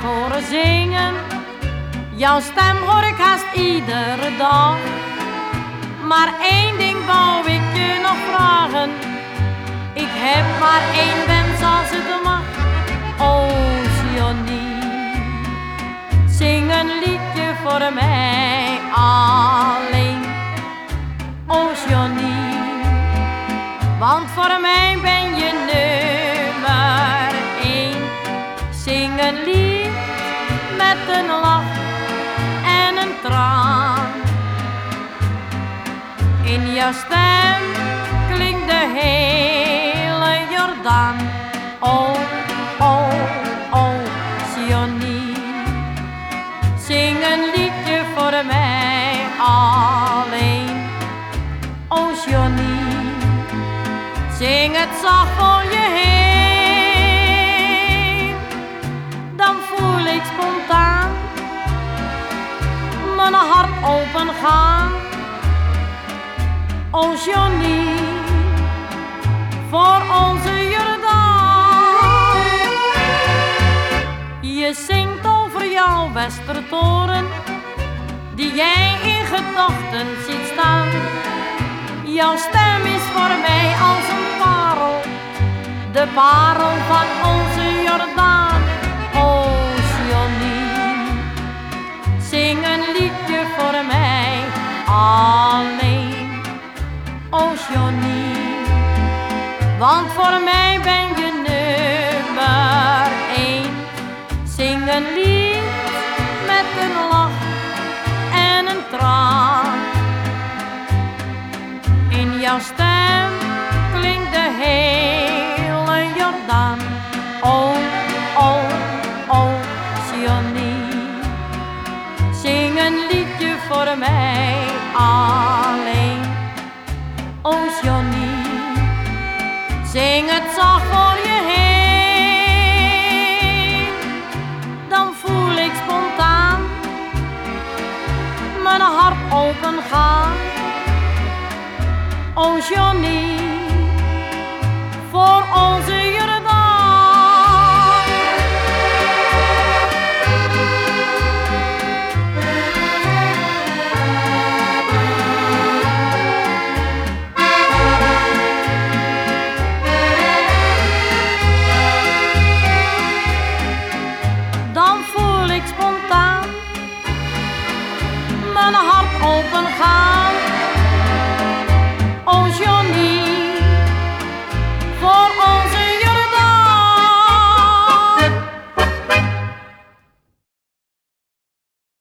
vaak horen zingen. Jouw stem hoor ik haast iedere dag. Maar één ding wou ik je nog vragen. Ik heb maar één wens als het mag. Johnny, zing een liedje voor mij alleen. Johnny, want voor mij ben je nummer één. Zing een lied met een lach en een traan. In jouw stem klinkt de hele Jordaan. Oh, oh, oh, Sionie. Zing een liedje voor mij alleen. Oh, Johnny, zing het zacht voor je heen. Oh, Johnny, voor onze Jordaan. Je zingt over jouw Westertoren, die jij in gedachten ziet staan. Jouw stem is voor mij als een parel, de parel van onze Jordaan. Want voor mij ben je nummer één. Zing een lied met een lach en een traan. In jouw stem klinkt de hele Jordaan. Oh, oh, oh, Johnny, zing een liedje voor mij alleen. Oh, Johnny, zing het zacht voor je heen. Dan voel ik spontaan mijn hart open gaan. Oh, Johnny, open gaan.